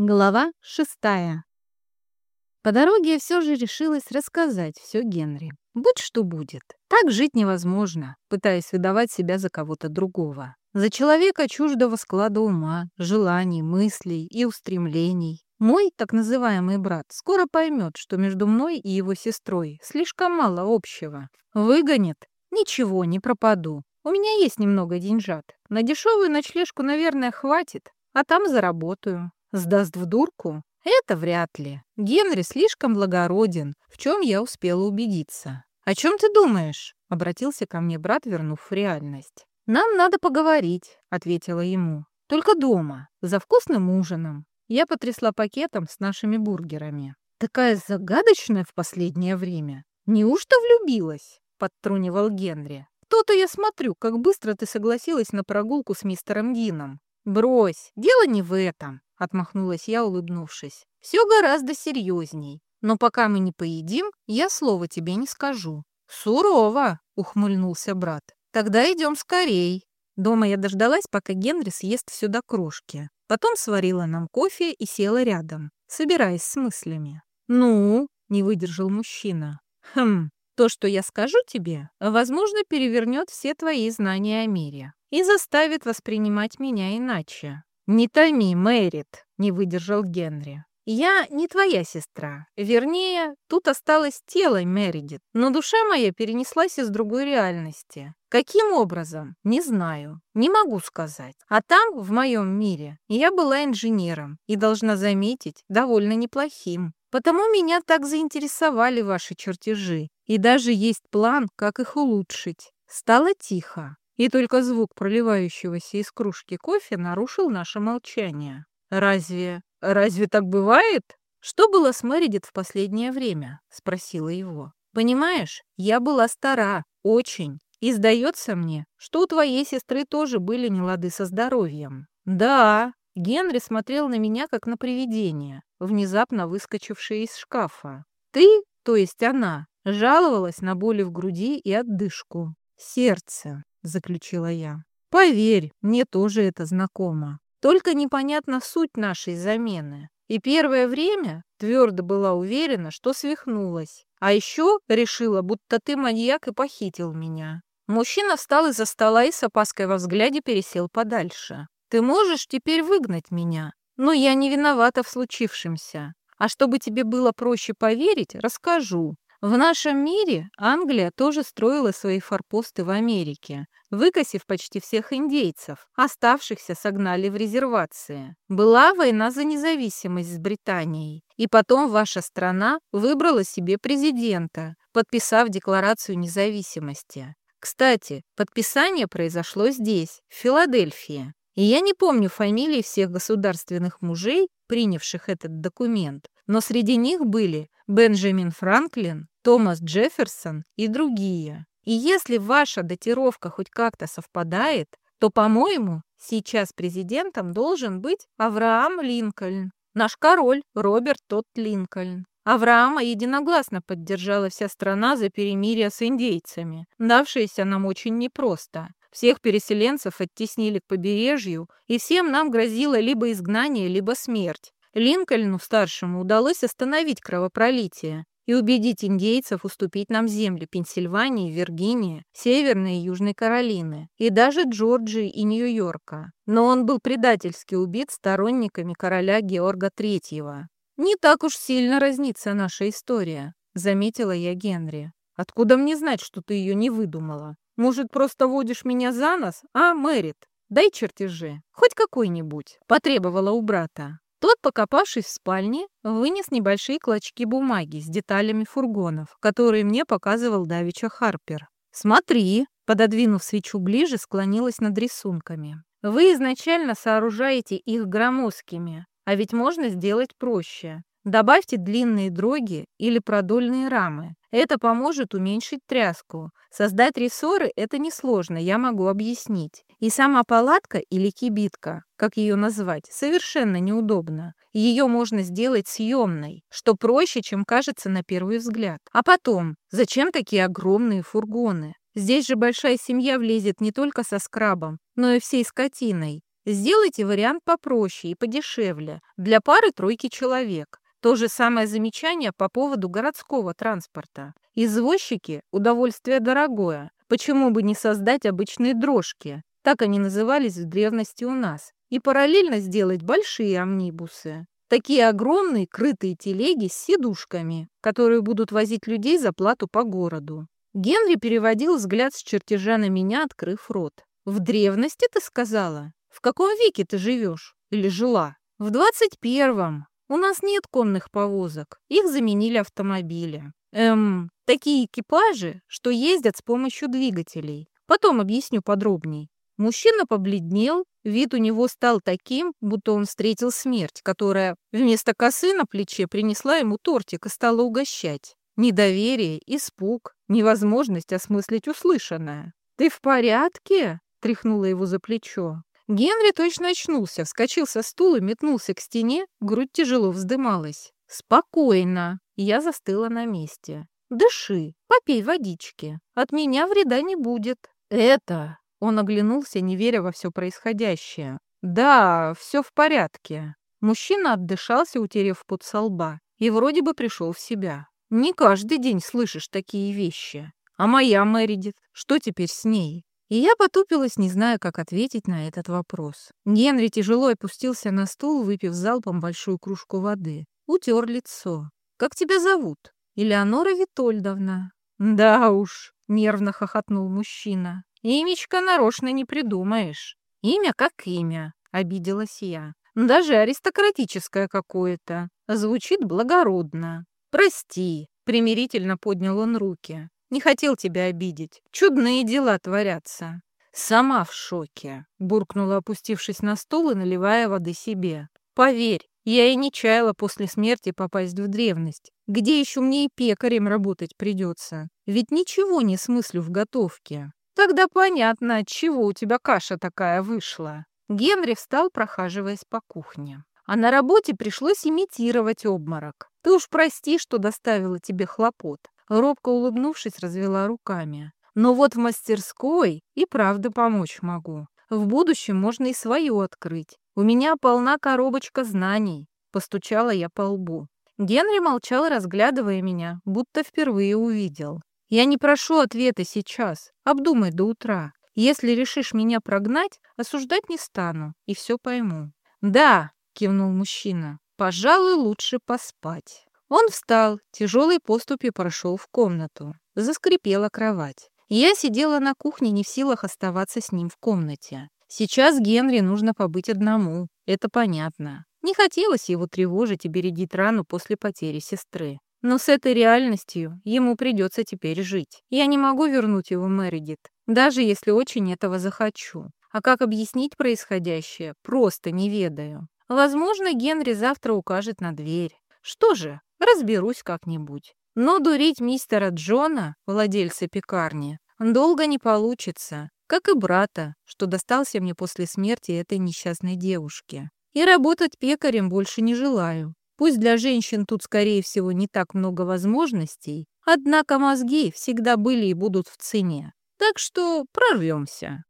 Глава шестая. По дороге я все же решилась рассказать все Генри. Будь что будет. Так жить невозможно, пытаясь выдавать себя за кого-то другого. За человека чуждого склада ума, желаний, мыслей и устремлений. Мой так называемый брат скоро поймет, что между мной и его сестрой слишком мало общего. Выгонит? Ничего, не пропаду. У меня есть немного деньжат. На дешевую ночлежку, наверное, хватит, а там заработаю. Сдаст в дурку? Это вряд ли. Генри слишком благороден, в чем я успела убедиться. «О чем ты думаешь?» — обратился ко мне брат, вернув реальность. «Нам надо поговорить», — ответила ему. «Только дома, за вкусным ужином». Я потрясла пакетом с нашими бургерами. «Такая загадочная в последнее время. Неужто влюбилась?» — подтрунивал Генри. «То-то я смотрю, как быстро ты согласилась на прогулку с мистером Дином. Брось, дело не в этом. — отмахнулась я, улыбнувшись. «Все гораздо серьезней. Но пока мы не поедим, я слова тебе не скажу». «Сурово!» — ухмыльнулся брат. «Тогда идем скорей». Дома я дождалась, пока Генри съест все до крошки. Потом сварила нам кофе и села рядом, собираясь с мыслями. «Ну?» — не выдержал мужчина. «Хм, то, что я скажу тебе, возможно, перевернет все твои знания о мире и заставит воспринимать меня иначе. «Не томи, Мэрит», — не выдержал Генри. «Я не твоя сестра. Вернее, тут осталось тело Мередит, но душа моя перенеслась из другой реальности. Каким образом? Не знаю. Не могу сказать. А там, в моем мире, я была инженером и, должна заметить, довольно неплохим. Потому меня так заинтересовали ваши чертежи. И даже есть план, как их улучшить. Стало тихо и только звук проливающегося из кружки кофе нарушил наше молчание. «Разве... разве так бывает?» «Что было с Мэридит в последнее время?» — спросила его. «Понимаешь, я была стара, очень, и сдается мне, что у твоей сестры тоже были нелады со здоровьем». «Да», — Генри смотрел на меня, как на привидение, внезапно выскочившее из шкафа. «Ты, то есть она, жаловалась на боли в груди и отдышку. Сердце. — заключила я. «Поверь, мне тоже это знакомо. Только непонятна суть нашей замены. И первое время твердо была уверена, что свихнулась. А еще решила, будто ты маньяк и похитил меня». Мужчина встал из-за стола и с опаской во взгляде пересел подальше. «Ты можешь теперь выгнать меня, но я не виновата в случившемся. А чтобы тебе было проще поверить, расскажу. В нашем мире Англия тоже строила свои форпосты в Америке, выкосив почти всех индейцев, оставшихся согнали в резервации. Была война за независимость с Британией, и потом ваша страна выбрала себе президента, подписав Декларацию независимости. Кстати, подписание произошло здесь, в Филадельфии. И я не помню фамилий всех государственных мужей, принявших этот документ, но среди них были Бенджамин Франклин, Томас Джефферсон и другие. И если ваша датировка хоть как-то совпадает, то, по-моему, сейчас президентом должен быть Авраам Линкольн, наш король Роберт Тот Линкольн. Авраама единогласно поддержала вся страна за перемирие с индейцами, давшееся нам очень непросто. Всех переселенцев оттеснили к побережью, и всем нам грозило либо изгнание, либо смерть. Линкольну-старшему удалось остановить кровопролитие и убедить индейцев уступить нам земли Пенсильвании, Виргинии, Северной и Южной Каролины, и даже Джорджии и Нью-Йорка. Но он был предательски убит сторонниками короля Георга III. «Не так уж сильно разнится наша история», — заметила я Генри. «Откуда мне знать, что ты ее не выдумала? Может, просто водишь меня за нос, а, Мэрит? Дай чертежи, хоть какой-нибудь», — потребовала у брата. Тот, покопавшись в спальне, вынес небольшие клочки бумаги с деталями фургонов, которые мне показывал Давича Харпер. «Смотри!» — пододвинув свечу ближе, склонилась над рисунками. «Вы изначально сооружаете их громоздкими, а ведь можно сделать проще. Добавьте длинные дроги или продольные рамы. Это поможет уменьшить тряску. Создать рессоры – это несложно, я могу объяснить. И сама палатка или кибитка, как ее назвать, совершенно неудобно. Ее можно сделать съемной, что проще, чем кажется на первый взгляд. А потом, зачем такие огромные фургоны? Здесь же большая семья влезет не только со скрабом, но и всей скотиной. Сделайте вариант попроще и подешевле, для пары-тройки человек. То же самое замечание по поводу городского транспорта. Извозчики – удовольствие дорогое. Почему бы не создать обычные дрожки? Так они назывались в древности у нас. И параллельно сделать большие амнибусы. Такие огромные крытые телеги с сидушками, которые будут возить людей за плату по городу. Генри переводил взгляд с чертежа на меня, открыв рот. «В древности ты сказала? В каком веке ты живешь? Или жила?» «В двадцать первом. У нас нет конных повозок. Их заменили автомобили. Эм, такие экипажи, что ездят с помощью двигателей. Потом объясню подробней. Мужчина побледнел, вид у него стал таким, будто он встретил смерть, которая вместо косы на плече принесла ему тортик и стала угощать. Недоверие, испуг, невозможность осмыслить услышанное. «Ты в порядке?» — тряхнула его за плечо. Генри точно очнулся, вскочил со стула, метнулся к стене, грудь тяжело вздымалась. «Спокойно!» Я застыла на месте. «Дыши, попей водички. От меня вреда не будет». «Это...» Он оглянулся, не веря во все происходящее. «Да, все в порядке». Мужчина отдышался, утерев пот со лба, и вроде бы пришел в себя. «Не каждый день слышишь такие вещи. А моя Мэридит, что теперь с ней?» И я потупилась, не зная, как ответить на этот вопрос. Генри тяжело опустился на стул, выпив залпом большую кружку воды. Утер лицо. «Как тебя зовут?» «Элеонора Витольдовна». «Да уж», — нервно хохотнул мужчина. Имечко нарочно не придумаешь. Имя как имя, обиделась я. Даже аристократическое какое-то. Звучит благородно. Прости, примирительно поднял он руки. Не хотел тебя обидеть. Чудные дела творятся. Сама в шоке, буркнула, опустившись на стул и наливая воды себе. Поверь, я и не чаяла после смерти попасть в древность. Где еще мне и пекарем работать придется? Ведь ничего не смыслю в готовке. Тогда понятно, от чего у тебя каша такая вышла. Генри встал, прохаживаясь по кухне. А на работе пришлось имитировать обморок. Ты уж прости, что доставила тебе хлопот. Робко улыбнувшись, развела руками. Но вот в мастерской и правда помочь могу. В будущем можно и свою открыть. У меня полна коробочка знаний. Постучала я по лбу. Генри молчал, разглядывая меня, будто впервые увидел. Я не прошу ответа сейчас. Обдумай до утра. Если решишь меня прогнать, осуждать не стану и все пойму. Да, кивнул мужчина. Пожалуй, лучше поспать. Он встал, тяжелой поступью прошел в комнату. Заскрипела кровать. Я сидела на кухне, не в силах оставаться с ним в комнате. Сейчас Генри нужно побыть одному, это понятно. Не хотелось его тревожить и бередить рану после потери сестры. Но с этой реальностью ему придется теперь жить. Я не могу вернуть его Мэридит, даже если очень этого захочу. А как объяснить происходящее, просто не ведаю. Возможно, Генри завтра укажет на дверь. Что же, разберусь как-нибудь. Но дурить мистера Джона, владельца пекарни, долго не получится, как и брата, что достался мне после смерти этой несчастной девушки. И работать пекарем больше не желаю. Пусть для женщин тут, скорее всего, не так много возможностей, однако мозги всегда были и будут в цене. Так что прорвемся.